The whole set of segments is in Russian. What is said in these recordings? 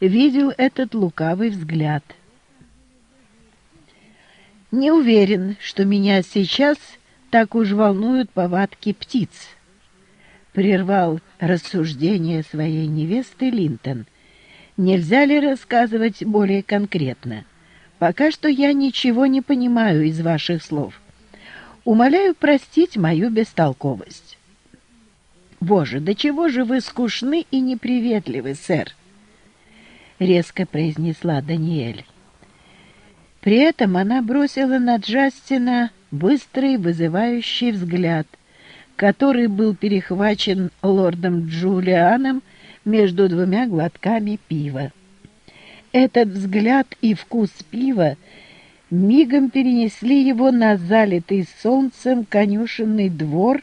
видел этот лукавый взгляд. Не уверен, что меня сейчас так уж волнуют повадки птиц. Прервал рассуждение своей невесты Линтон. Нельзя ли рассказывать более конкретно? Пока что я ничего не понимаю из ваших слов. Умоляю простить мою бестолковость. Боже, до чего же вы скучны и неприветливы, сэр? Резко произнесла Даниэль. При этом она бросила на Джастина быстрый вызывающий взгляд, который был перехвачен лордом Джулианом между двумя глотками пива. Этот взгляд и вкус пива мигом перенесли его на залитый солнцем конюшенный двор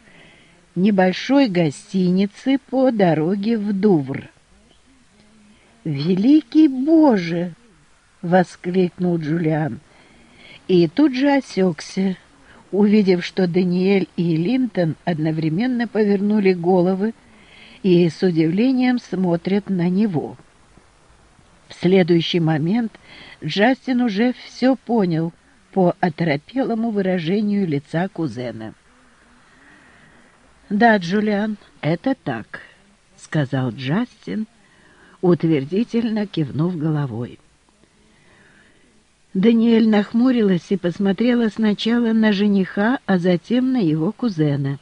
небольшой гостиницы по дороге в Дувр. «Великий Боже!» — воскликнул Джулиан. И тут же осекся, увидев, что Даниэль и Линтон одновременно повернули головы и с удивлением смотрят на него. В следующий момент Джастин уже все понял по оторопелому выражению лица кузена. «Да, Джулиан, это так», — сказал Джастин, утвердительно кивнув головой. Даниэль нахмурилась и посмотрела сначала на жениха, а затем на его кузена.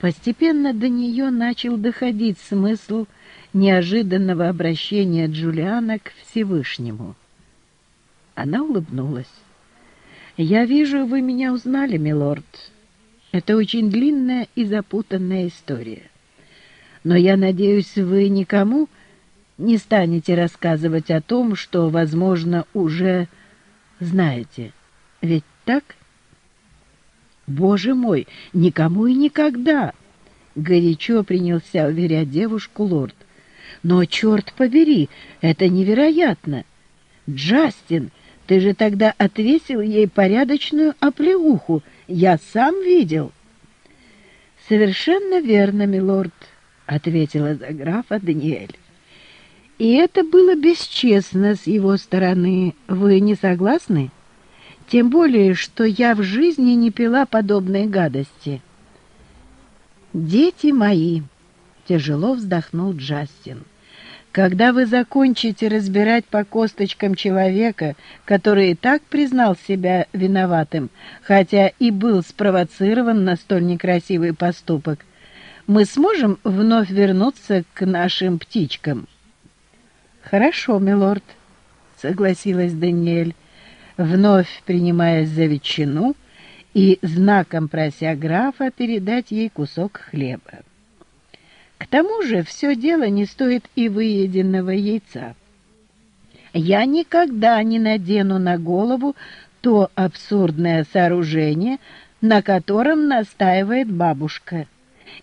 Постепенно до нее начал доходить смысл неожиданного обращения Джулиана к Всевышнему. Она улыбнулась. «Я вижу, вы меня узнали, милорд. Это очень длинная и запутанная история. Но я надеюсь, вы никому не станете рассказывать о том, что, возможно, уже знаете. Ведь так?» «Боже мой, никому и никогда!» Горячо принялся уверять девушку лорд. «Но, черт побери, это невероятно! Джастин, ты же тогда отвесил ей порядочную оплеуху. Я сам видел». «Совершенно верно, милорд», — ответила за графа Даниэль. «И это было бесчестно с его стороны. Вы не согласны?» Тем более, что я в жизни не пила подобные гадости. «Дети мои!» — тяжело вздохнул Джастин. «Когда вы закончите разбирать по косточкам человека, который и так признал себя виноватым, хотя и был спровоцирован на столь некрасивый поступок, мы сможем вновь вернуться к нашим птичкам?» «Хорошо, милорд», — согласилась Даниэль вновь принимаясь за ветчину и знаком прося графа передать ей кусок хлеба. К тому же все дело не стоит и выеденного яйца. Я никогда не надену на голову то абсурдное сооружение, на котором настаивает бабушка.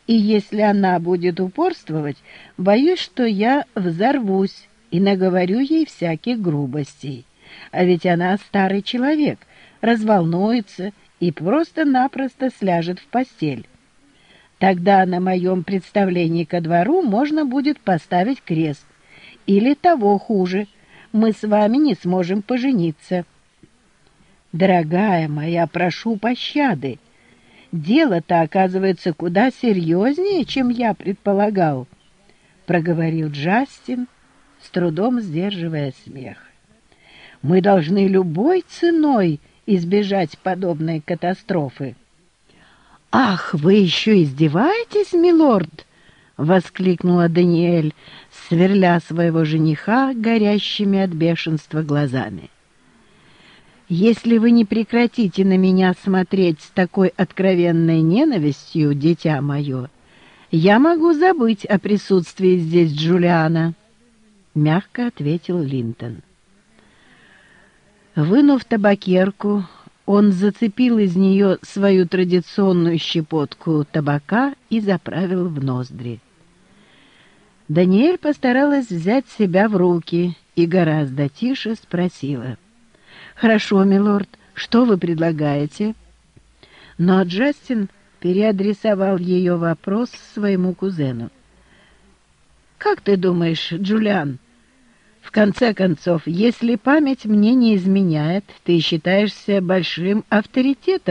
И если она будет упорствовать, боюсь, что я взорвусь и наговорю ей всяких грубостей а ведь она старый человек, разволнуется и просто-напросто сляжет в постель. Тогда на моем представлении ко двору можно будет поставить крест. Или того хуже, мы с вами не сможем пожениться. Дорогая моя, прошу пощады. Дело-то оказывается куда серьезнее, чем я предполагал, — проговорил Джастин, с трудом сдерживая смех. Мы должны любой ценой избежать подобной катастрофы. «Ах, вы еще издеваетесь, милорд?» — воскликнула Даниэль, сверля своего жениха горящими от бешенства глазами. «Если вы не прекратите на меня смотреть с такой откровенной ненавистью, дитя мое, я могу забыть о присутствии здесь Джулиана», — мягко ответил Линтон. Вынув табакерку, он зацепил из нее свою традиционную щепотку табака и заправил в ноздри. Даниэль постаралась взять себя в руки и гораздо тише спросила. «Хорошо, милорд, что вы предлагаете?» Но Джастин переадресовал ее вопрос своему кузену. «Как ты думаешь, Джулиан, В конце концов, если память мне не изменяет, ты считаешься большим авторитетом